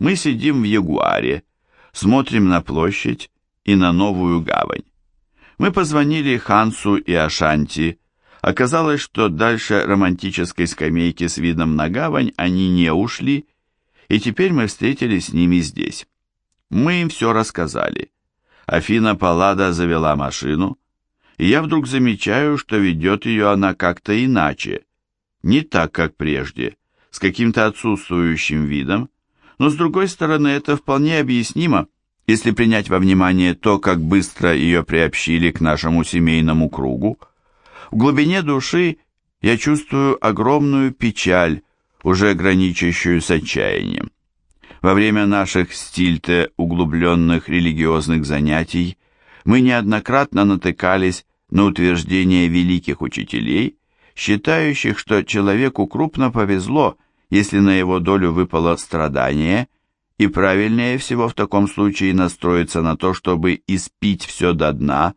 Мы сидим в Ягуаре, смотрим на площадь и на новую гавань. Мы позвонили Хансу и Ашанти. Оказалось, что дальше романтической скамейки с видом на гавань они не ушли, и теперь мы встретились с ними здесь. Мы им все рассказали. Афина Паллада завела машину, и я вдруг замечаю, что ведет ее она как-то иначе, не так, как прежде, с каким-то отсутствующим видом, но с другой стороны это вполне объяснимо, если принять во внимание то, как быстро ее приобщили к нашему семейному кругу. В глубине души я чувствую огромную печаль, уже граничащую с отчаянием. Во время наших стильте углубленных религиозных занятий мы неоднократно натыкались на утверждения великих учителей, считающих, что человеку крупно повезло, если на его долю выпало страдание – и правильнее всего в таком случае настроиться на то, чтобы испить все до дна,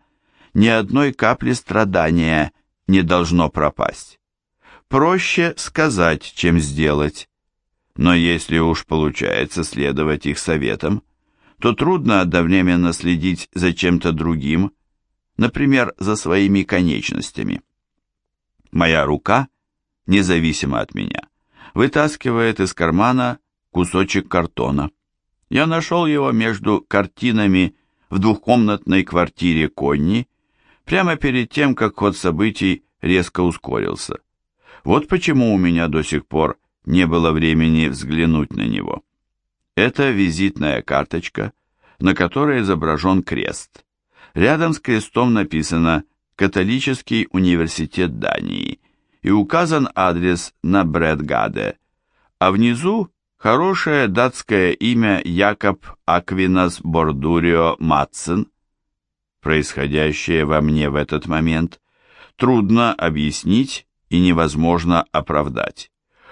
ни одной капли страдания не должно пропасть. Проще сказать, чем сделать. Но если уж получается следовать их советам, то трудно одновременно следить за чем-то другим, например, за своими конечностями. Моя рука, независимо от меня, вытаскивает из кармана кусочек картона. Я нашел его между картинами в двухкомнатной квартире Конни, прямо перед тем, как ход событий резко ускорился. Вот почему у меня до сих пор не было времени взглянуть на него. Это визитная карточка, на которой изображен крест. Рядом с крестом написано «Католический университет Дании» и указан адрес на Брэдгаде, а внизу Хорошее датское имя Якоб Аквинас Бордурио Матсен, происходящее во мне в этот момент, трудно объяснить и невозможно оправдать.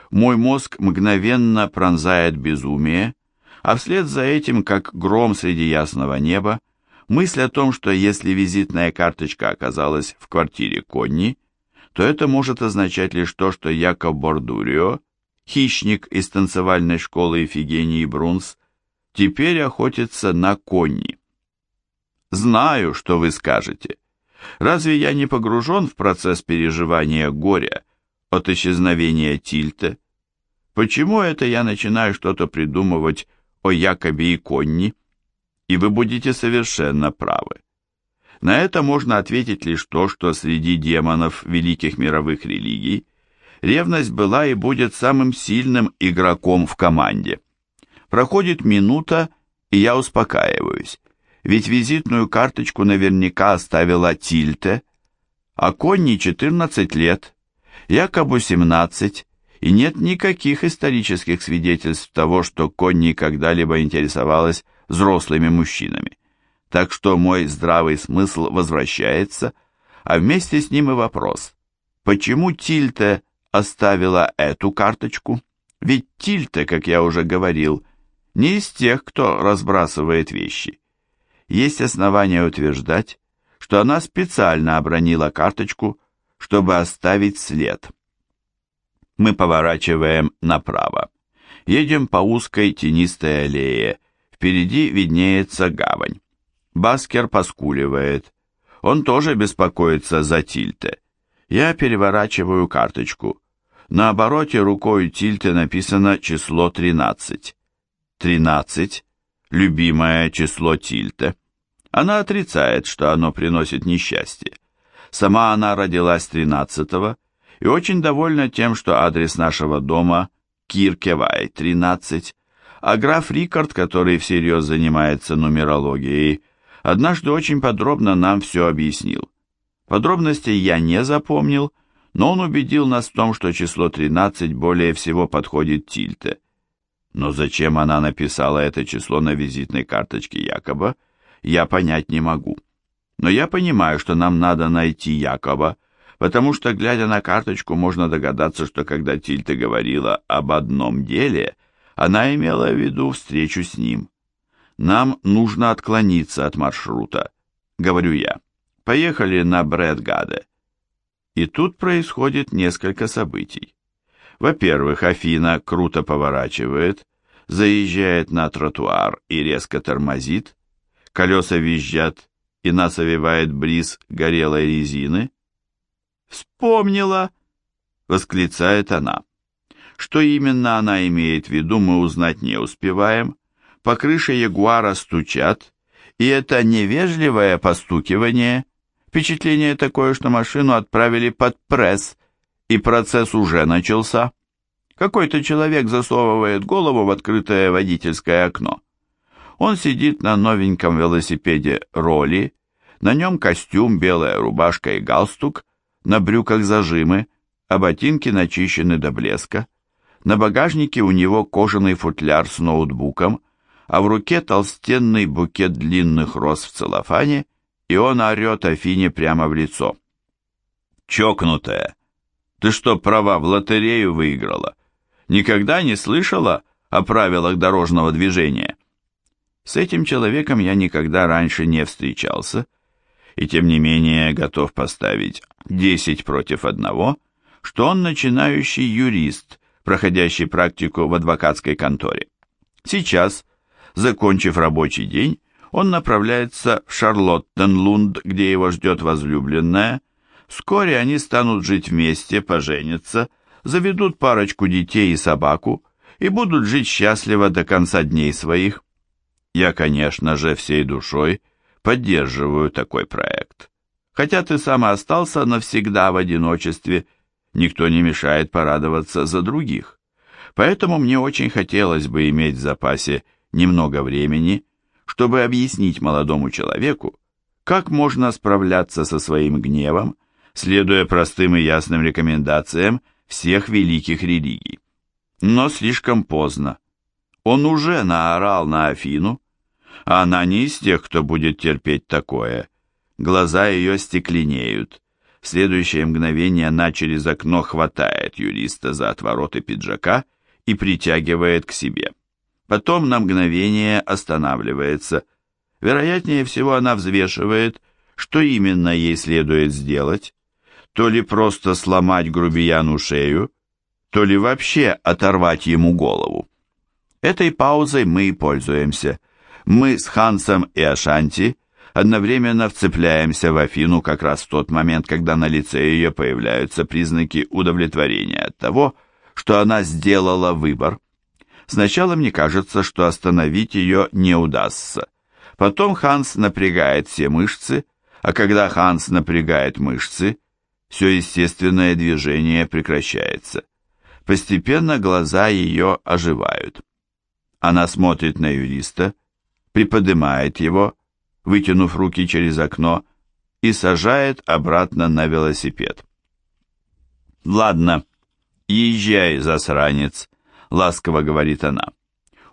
Мой мозг мгновенно пронзает безумие, а вслед за этим, как гром среди ясного неба, мысль о том, что если визитная карточка оказалась в квартире Конни, то это может означать лишь то, что Якоб Бордурио хищник из танцевальной школы Ефигении Брунс, теперь охотится на конни. Знаю, что вы скажете. Разве я не погружен в процесс переживания горя от исчезновения Тильте? Почему это я начинаю что-то придумывать о Якобе и Конни? И вы будете совершенно правы. На это можно ответить лишь то, что среди демонов великих мировых религий ревность была и будет самым сильным игроком в команде. Проходит минута, и я успокаиваюсь, ведь визитную карточку наверняка оставила Тильте, а Конни 14 лет, якобы 17, и нет никаких исторических свидетельств того, что Конни когда-либо интересовалась взрослыми мужчинами. Так что мой здравый смысл возвращается, а вместе с ним и вопрос, почему Тильте оставила эту карточку? Ведь Тильта, как я уже говорил, не из тех, кто разбрасывает вещи. Есть основания утверждать, что она специально обронила карточку, чтобы оставить след. Мы поворачиваем направо. Едем по узкой тенистой аллее. Впереди виднеется гавань. Баскер поскуливает. Он тоже беспокоится за Тильте. Я переворачиваю карточку. На обороте рукой Тильте написано число 13. 13 – любимое число Тильте. Она отрицает, что оно приносит несчастье. Сама она родилась 13-го и очень довольна тем, что адрес нашего дома Киркевай, 13, а граф Рикард, который всерьез занимается нумерологией, однажды очень подробно нам все объяснил. Подробностей я не запомнил, но он убедил нас в том, что число 13 более всего подходит Тильте. Но зачем она написала это число на визитной карточке Якоба, я понять не могу. Но я понимаю, что нам надо найти Якоба, потому что, глядя на карточку, можно догадаться, что когда Тильте говорила об одном деле, она имела в виду встречу с ним. Нам нужно отклониться от маршрута, говорю я. Поехали на Брэдгаде. И тут происходит несколько событий. Во-первых, Афина круто поворачивает, заезжает на тротуар и резко тормозит, колеса визжат, и нас овевает бриз горелой резины. «Вспомнила!» — восклицает она. Что именно она имеет в виду, мы узнать не успеваем. По крыше Ягуара стучат, и это невежливое постукивание. Впечатление такое, что машину отправили под пресс, и процесс уже начался. Какой-то человек засовывает голову в открытое водительское окно. Он сидит на новеньком велосипеде роли, на нем костюм, белая рубашка и галстук, на брюках зажимы, а ботинки начищены до блеска. На багажнике у него кожаный футляр с ноутбуком, а в руке толстенный букет длинных роз в целлофане, и он орет Афине прямо в лицо. «Чокнутая! Ты что, права в лотерею выиграла? Никогда не слышала о правилах дорожного движения?» С этим человеком я никогда раньше не встречался, и тем не менее готов поставить 10 против одного, что он начинающий юрист, проходящий практику в адвокатской конторе. Сейчас, закончив рабочий день, он направляется в Шарлоттенлунд, где его ждет возлюбленная. Вскоре они станут жить вместе, поженятся, заведут парочку детей и собаку и будут жить счастливо до конца дней своих. Я, конечно же, всей душой поддерживаю такой проект. Хотя ты сам остался навсегда в одиночестве – никто не мешает порадоваться за других. Поэтому мне очень хотелось бы иметь в запасе немного времени, чтобы объяснить молодому человеку, как можно справляться со своим гневом, следуя простым и ясным рекомендациям всех великих религий. Но слишком поздно. Он уже наорал на Афину, а она не из тех, кто будет терпеть такое. Глаза ее стекленеют, в следующее мгновение она через окно хватает юриста за отвороты пиджака и притягивает к себе. Потом на мгновение останавливается. Вероятнее всего она взвешивает, что именно ей следует сделать. То ли просто сломать грубияну шею, то ли вообще оторвать ему голову. Этой паузой мы и пользуемся. Мы с Хансом и Ашанти одновременно вцепляемся в Афину как раз в тот момент, когда на лице ее появляются признаки удовлетворения от того, что она сделала выбор. Сначала мне кажется, что остановить ее не удастся. Потом Ханс напрягает все мышцы, а когда Ханс напрягает мышцы, все естественное движение прекращается. Постепенно глаза ее оживают. Она смотрит на юриста, приподнимает его, вытянув руки через окно, и сажает обратно на велосипед. «Ладно, езжай, засранец», — ласково говорит она.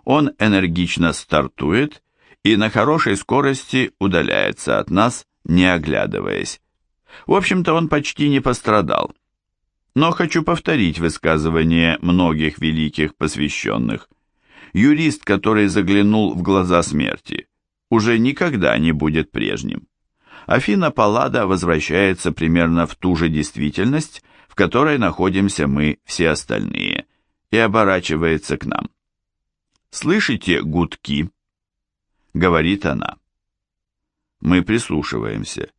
Он энергично стартует и на хорошей скорости удаляется от нас, не оглядываясь. В общем-то, он почти не пострадал. Но хочу повторить высказывание многих великих посвященных. Юрист, который заглянул в глаза смерти, уже никогда не будет прежним. Афина Паллада возвращается примерно в ту же действительность, в которой находимся мы все остальные, и оборачивается к нам. «Слышите гудки?» — говорит она. Мы прислушиваемся.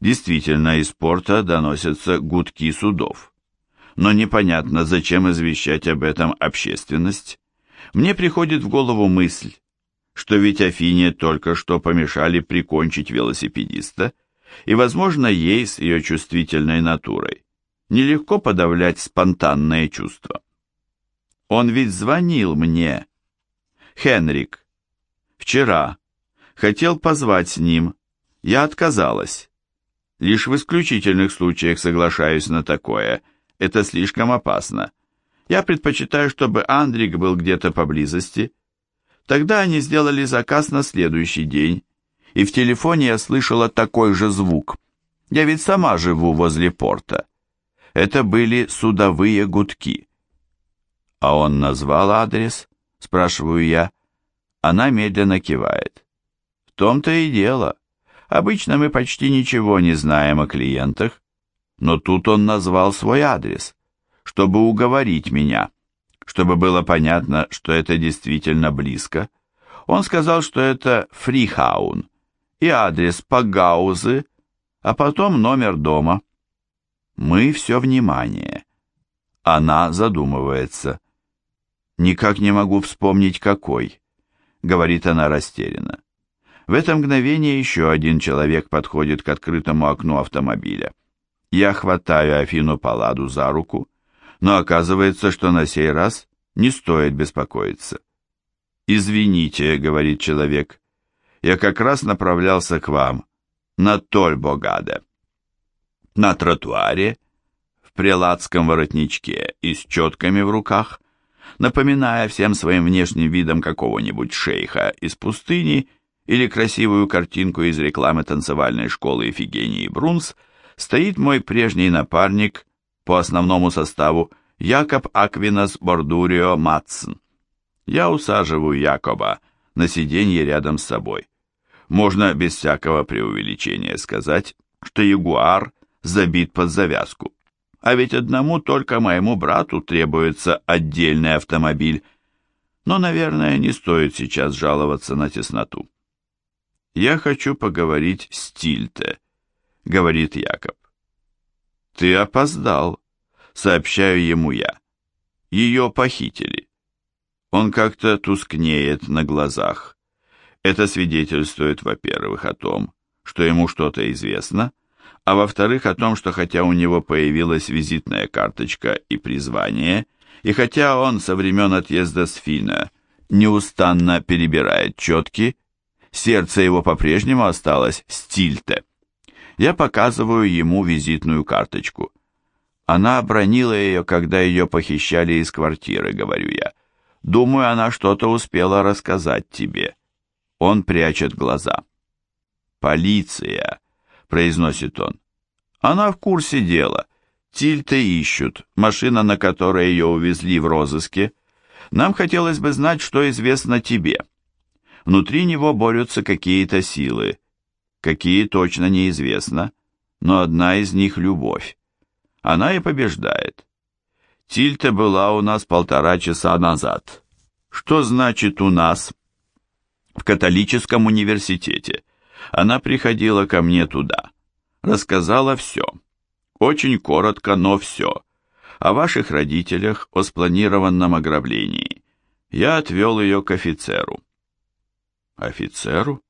Действительно, из порта доносятся гудки судов. Но непонятно, зачем извещать об этом общественность. Мне приходит в голову мысль, что ведь Афине только что помешали прикончить велосипедиста, и, возможно, ей с ее чувствительной натурой нелегко подавлять спонтанные чувства. Он ведь звонил мне. Хенрик. Вчера. Хотел позвать с ним. Я отказалась. Лишь в исключительных случаях соглашаюсь на такое. Это слишком опасно. Я предпочитаю, чтобы Андрик был где-то поблизости, Тогда они сделали заказ на следующий день, и в телефоне я слышала такой же звук. Я ведь сама живу возле порта. Это были судовые гудки. А он назвал адрес, спрашиваю я. Она медленно кивает. В том-то и дело. Обычно мы почти ничего не знаем о клиентах, но тут он назвал свой адрес, чтобы уговорить меня Чтобы было понятно, что это действительно близко, он сказал, что это Фрихаун и адрес Пагаузы, а потом номер дома. Мы все внимание. Она задумывается. «Никак не могу вспомнить, какой», — говорит она растерянно. В это мгновение еще один человек подходит к открытому окну автомобиля. Я хватаю Афину Паладу за руку, но оказывается, что на сей раз не стоит беспокоиться. «Извините», — говорит человек, — «я как раз направлялся к вам, на Тольбогаде». На тротуаре, в прилатском воротничке и с четками в руках, напоминая всем своим внешним видом какого-нибудь шейха из пустыни или красивую картинку из рекламы танцевальной школы Эфигении Брунс, стоит мой прежний напарник по основному составу Якоб Аквинас Бордурио Матсон. Я усаживаю Якоба на сиденье рядом с собой. Можно без всякого преувеличения сказать, что Ягуар забит под завязку. А ведь одному только моему брату требуется отдельный автомобиль. Но, наверное, не стоит сейчас жаловаться на тесноту. «Я хочу поговорить с Тильте», — говорит Якоб. «Ты опоздал», — сообщаю ему я. «Ее похитили». Он как-то тускнеет на глазах. Это свидетельствует, во-первых, о том, что ему что-то известно, а во-вторых, о том, что хотя у него появилась визитная карточка и призвание, и хотя он со времен отъезда с Фина неустанно перебирает четки, сердце его по-прежнему осталось стильте. Я показываю ему визитную карточку. Она обронила ее, когда ее похищали из квартиры, говорю я. Думаю, она что-то успела рассказать тебе. Он прячет глаза. «Полиция», — произносит он. «Она в курсе дела. Тильта ищут, машина, на которой ее увезли в розыске. Нам хотелось бы знать, что известно тебе». Внутри него борются какие-то силы. Какие точно неизвестно, но одна из них — любовь. Она и побеждает. Тильта была у нас полтора часа назад. Что значит «у нас»? В католическом университете. Она приходила ко мне туда. Рассказала все. Очень коротко, но все. О ваших родителях, о спланированном ограблении. Я отвел ее к офицеру. Офицеру?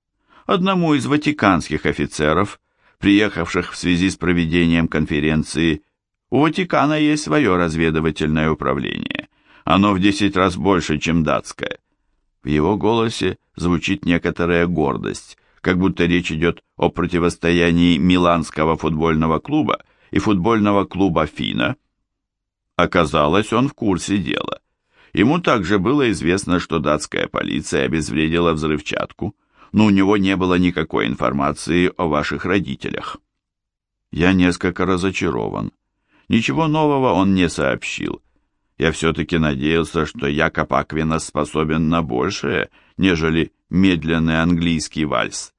Одному из ватиканских офицеров, приехавших в связи с проведением конференции. У Ватикана есть свое разведывательное управление. Оно в десять раз больше, чем датское. В его голосе звучит некоторая гордость, как будто речь идет о противостоянии Миланского футбольного клуба и футбольного клуба Фина. Оказалось, он в курсе дела. Ему также было известно, что датская полиция обезвредила взрывчатку, но у него не было никакой информации о ваших родителях. Я несколько разочарован. Ничего нового он не сообщил. Я все-таки надеялся, что Якоб Аквинас способен на большее, нежели медленный английский вальс.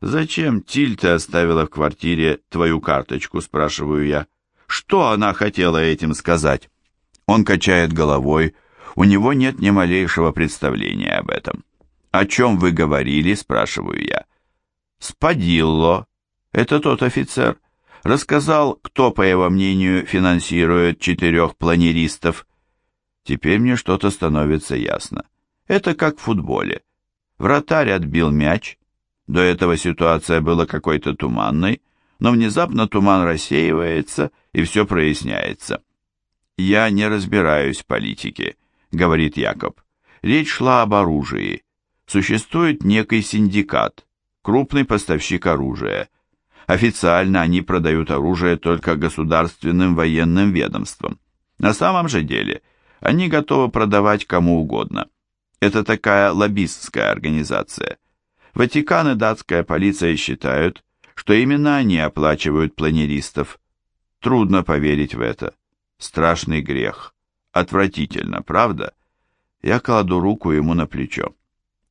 «Зачем Тильта оставила в квартире твою карточку?» – спрашиваю я. «Что она хотела этим сказать?» Он качает головой, – у него нет ни малейшего представления об этом. «О чем вы говорили?» – спрашиваю я. «Спадилло. Это тот офицер. Рассказал, кто, по его мнению, финансирует четырех планеристов. Теперь мне что-то становится ясно. Это как в футболе. Вратарь отбил мяч. До этого ситуация была какой-то туманной, но внезапно туман рассеивается, и все проясняется. Я не разбираюсь в политике говорит Якоб. Речь шла об оружии. Существует некий синдикат, крупный поставщик оружия. Официально они продают оружие только государственным военным ведомствам. На самом же деле они готовы продавать кому угодно. Это такая лоббистская организация. Ватикан и датская полиция считают, что именно они оплачивают планеристов. Трудно поверить в это. Страшный грех. Отвратительно, правда? Я кладу руку ему на плечо.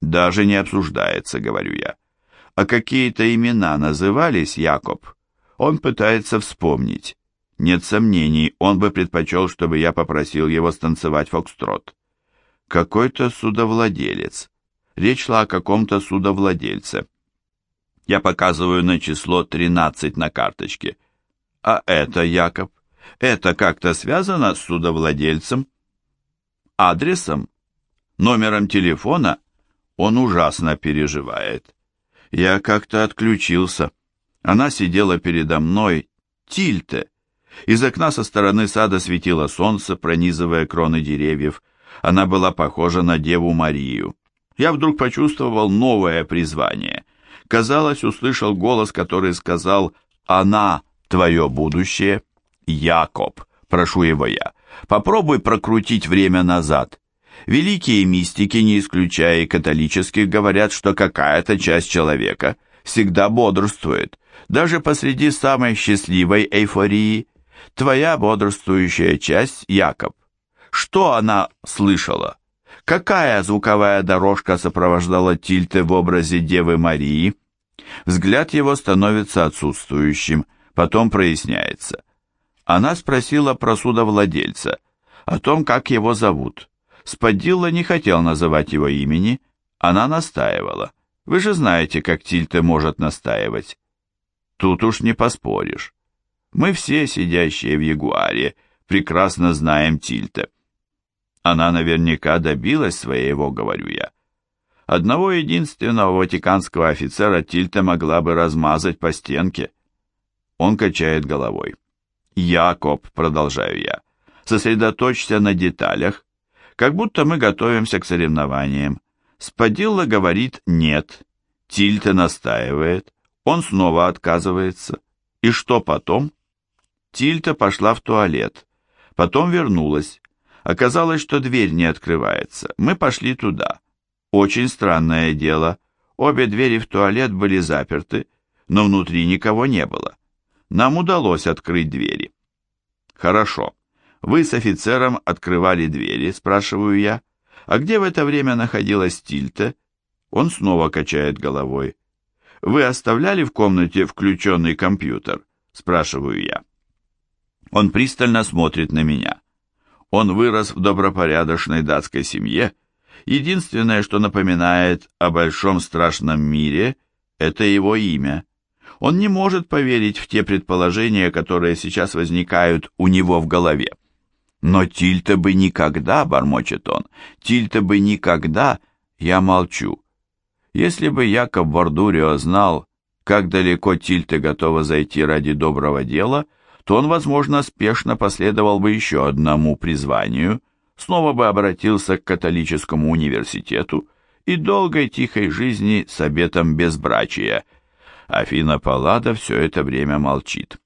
Даже не обсуждается, говорю я. А какие-то имена назывались, Якоб? Он пытается вспомнить. Нет сомнений, он бы предпочел, чтобы я попросил его станцевать фокстрот. Какой-то судовладелец. Речь шла о каком-то судовладельце. Я показываю на число 13 на карточке. А это, Якоб, это как-то связано с судовладельцем? Адресом? Номером телефона? Он ужасно переживает. Я как-то отключился. Она сидела передо мной, Тильте. Из окна со стороны сада светило солнце, пронизывая кроны деревьев. Она была похожа на Деву Марию. Я вдруг почувствовал новое призвание. Казалось, услышал голос, который сказал «Она — твое будущее». «Якоб», — прошу его я, — «попробуй прокрутить время назад». Великие мистики, не исключая и католических, говорят, что какая-то часть человека всегда бодрствует, даже посреди самой счастливой эйфории. Твоя бодрствующая часть, Якоб. Что она слышала? Какая звуковая дорожка сопровождала Тильте в образе Девы Марии? Взгляд его становится отсутствующим, потом проясняется. Она спросила про судовладельца, о том, как его зовут. Спадилла не хотел называть его имени, она настаивала. Вы же знаете, как Тильте может настаивать. Тут уж не поспоришь. Мы все, сидящие в Ягуаре, прекрасно знаем Тильте. Она наверняка добилась своего, говорю я. Одного единственного ватиканского офицера Тильте могла бы размазать по стенке. Он качает головой. «Якоб», — продолжаю я, — «сосредоточься на деталях, как будто мы готовимся к соревнованиям. Спадилла говорит «нет», Тильте настаивает, он снова отказывается. И что потом? Тильта пошла в туалет, потом вернулась. Оказалось, что дверь не открывается. Мы пошли туда. Очень странное дело. Обе двери в туалет были заперты, но внутри никого не было. Нам удалось открыть двери. Хорошо. Вы с офицером открывали двери, спрашиваю я. А где в это время находилась Тильта? Он снова качает головой. Вы оставляли в комнате включенный компьютер? Спрашиваю я. Он пристально смотрит на меня. Он вырос в добропорядочной датской семье. Единственное, что напоминает о большом страшном мире, это его имя. Он не может поверить в те предположения, которые сейчас возникают у него в голове. Но Тильта бы никогда, бормочет он, Тильта бы никогда, я молчу. Если бы Якоб Бордурио знал, как далеко Тильта готова зайти ради доброго дела, то он, возможно, спешно последовал бы еще одному призванию, снова бы обратился к католическому университету и долгой тихой жизни с обетом безбрачия. Афина Паллада все это время молчит.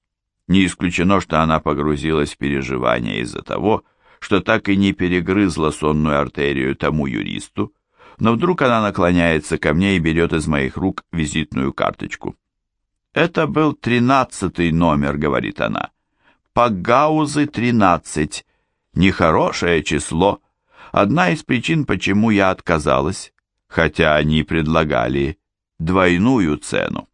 Не исключено, что она погрузилась в переживания из-за того, что так и не перегрызла сонную артерию тому юристу, но вдруг она наклоняется ко мне и берет из моих рук визитную карточку. «Это был тринадцатый номер», — говорит она. «Пагаузы тринадцать. Нехорошее число. Одна из причин, почему я отказалась, хотя они предлагали двойную цену».